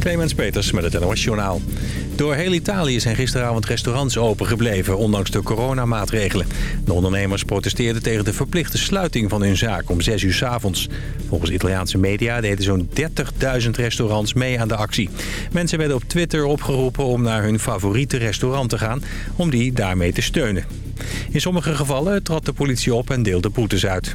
Clemens Peters met het NOS. Door heel Italië zijn gisteravond restaurants opengebleven, ondanks de coronamaatregelen. De ondernemers protesteerden tegen de verplichte sluiting van hun zaak om 6 uur s avonds. Volgens Italiaanse media deden zo'n 30.000 restaurants mee aan de actie. Mensen werden op Twitter opgeroepen om naar hun favoriete restaurant te gaan, om die daarmee te steunen. In sommige gevallen trad de politie op en deelde boetes uit.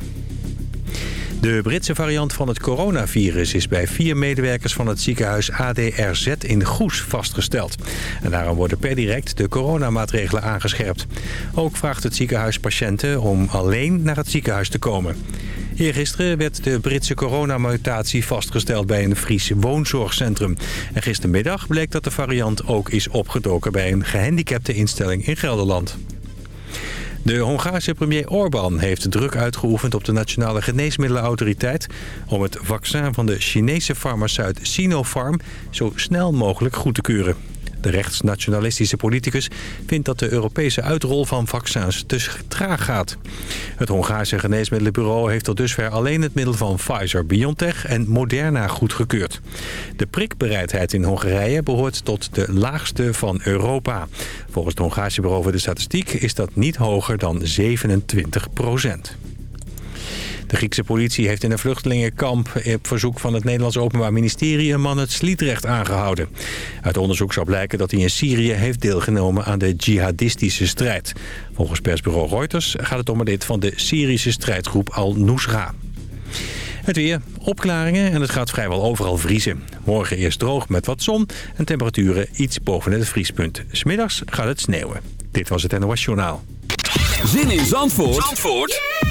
De Britse variant van het coronavirus is bij vier medewerkers van het ziekenhuis ADRZ in Goes vastgesteld. En daarom worden per direct de coronamaatregelen aangescherpt. Ook vraagt het ziekenhuis patiënten om alleen naar het ziekenhuis te komen. Eergisteren werd de Britse coronamutatie vastgesteld bij een Fries woonzorgcentrum. En gistermiddag bleek dat de variant ook is opgedoken bij een gehandicapte instelling in Gelderland. De Hongaarse premier Orbán heeft druk uitgeoefend op de Nationale Geneesmiddelenautoriteit... om het vaccin van de Chinese farmaceut Sinopharm zo snel mogelijk goed te keuren. De rechtsnationalistische politicus vindt dat de Europese uitrol van vaccins te traag gaat. Het Hongaarse geneesmiddelenbureau heeft tot dusver alleen het middel van Pfizer-BioNTech en Moderna goedgekeurd. De prikbereidheid in Hongarije behoort tot de laagste van Europa. Volgens het Hongaarse bureau voor de statistiek is dat niet hoger dan 27 procent. De Griekse politie heeft in een vluchtelingenkamp op verzoek van het Nederlands Openbaar Ministerie een man het Sliedrecht aangehouden. Uit onderzoek zou blijken dat hij in Syrië heeft deelgenomen aan de jihadistische strijd. Volgens persbureau Reuters gaat het om een lid van de Syrische strijdgroep Al-Nusra. Het weer, opklaringen en het gaat vrijwel overal vriezen. Morgen eerst droog met wat zon en temperaturen iets boven het vriespunt. Smiddags gaat het sneeuwen. Dit was het NOS Journaal. Zin in Zandvoort, Zandvoort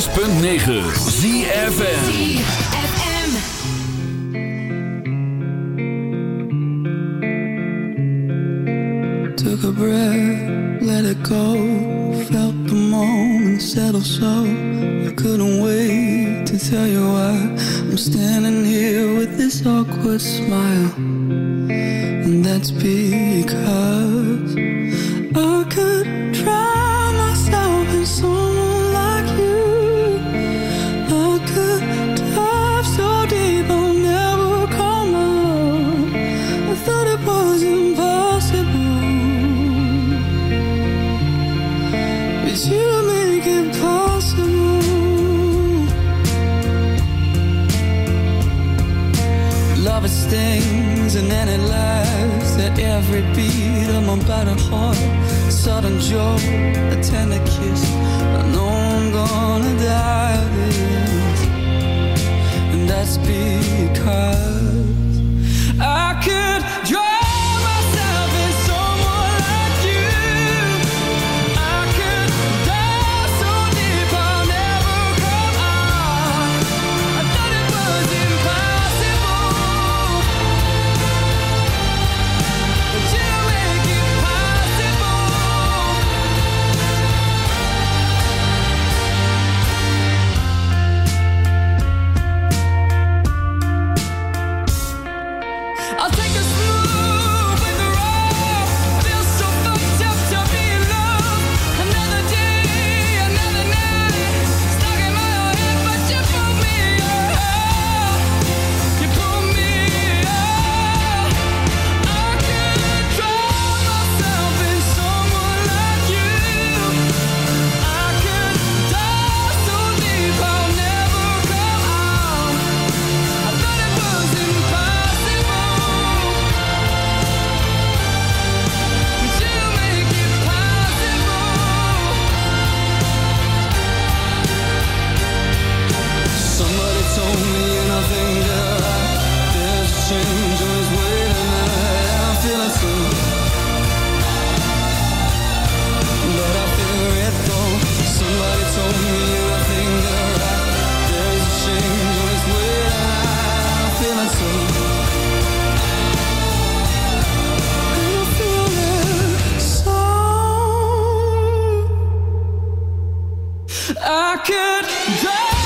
106.9 ZFN sings and then it laughs at every beat of my battered heart. Sudden joy, a tender kiss. I know I'm gonna die this, and that's because I could drive. I could die.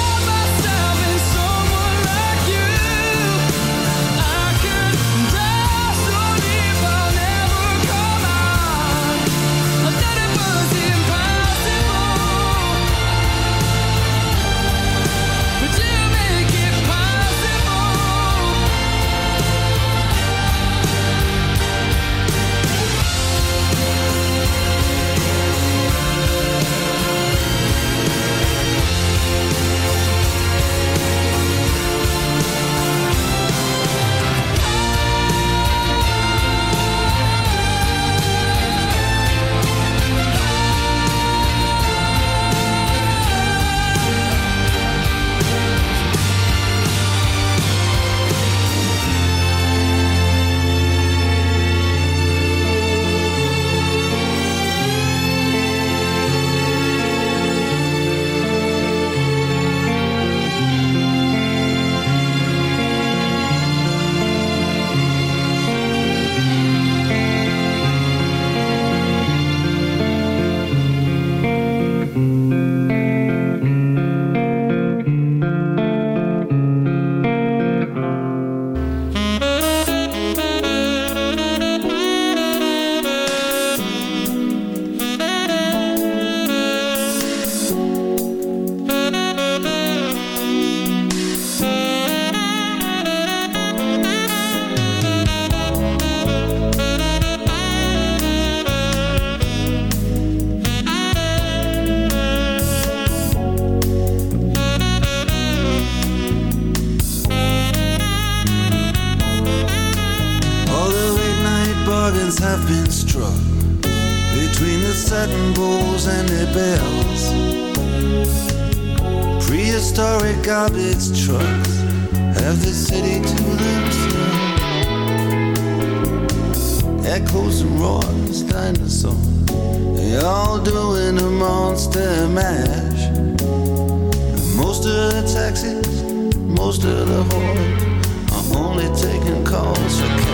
Bargains have been struck between the satin bowls and their bells. Prehistoric garbage trucks have the city to themselves. Echoes and roars, dinosaurs, they all doing a monster mash. Most of the taxis, most of the whores are only taking calls for cash.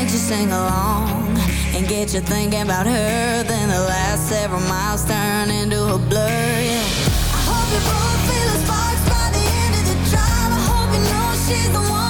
makes you sing along and get you thinking about her. Then the last several miles turn into a blur. Yeah. I hope you both feel the sparks by the end of the drive. I hope you know she's the one.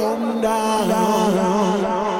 come down.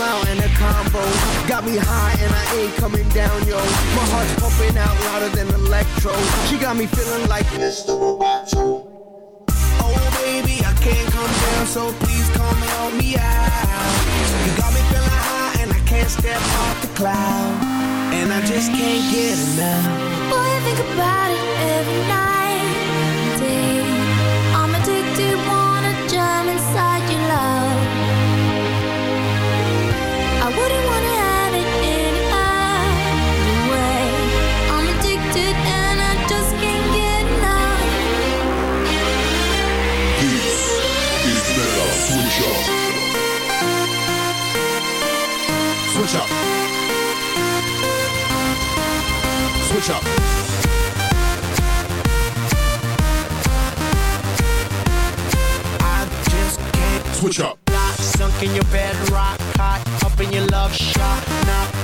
smile and a combo. Got me high and I ain't coming down, yo. My heart's pumping out louder than electro. She got me feeling like Mr. Roboto. Oh baby, I can't come down, so please come help me out. You got me feeling high and I can't step off the cloud, and I just can't get enough. Boy, I think about it every night Switch up. Switch up. I just can't Switch up. Sunk in your bed, rock hot, up in your love shot.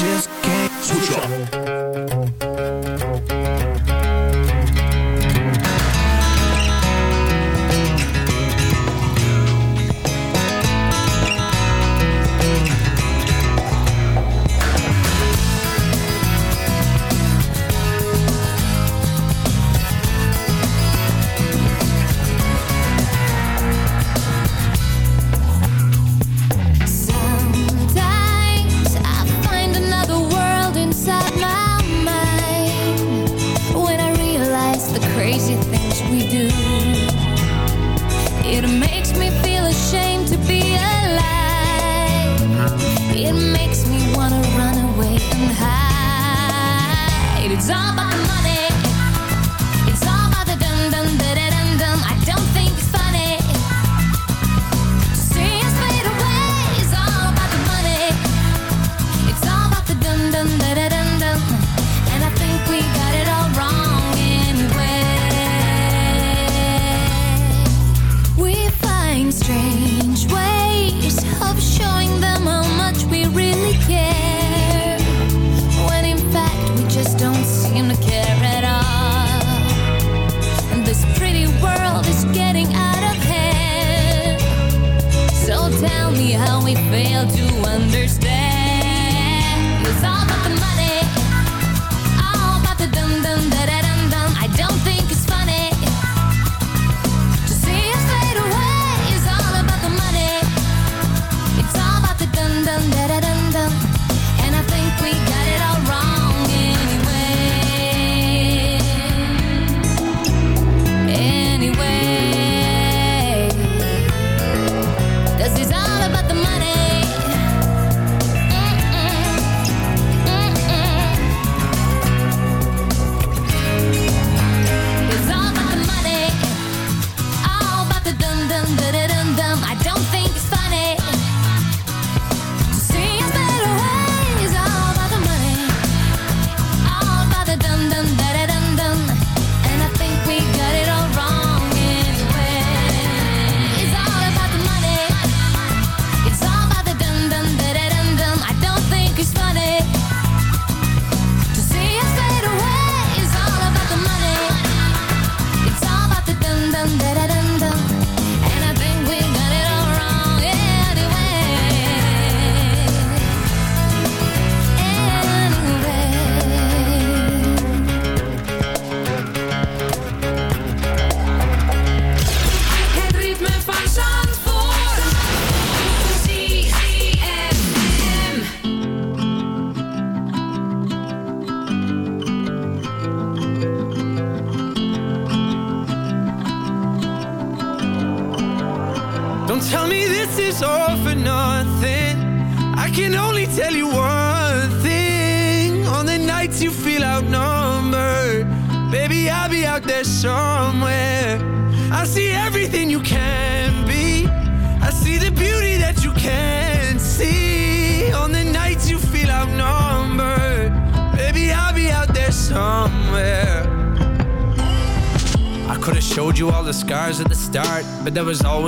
Just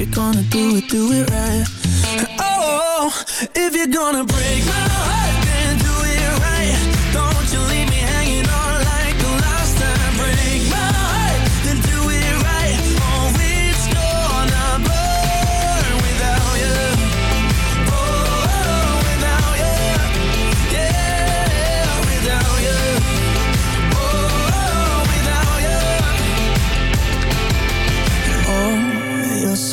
If you're gonna do it, do it right. Oh, if you're gonna break my heart.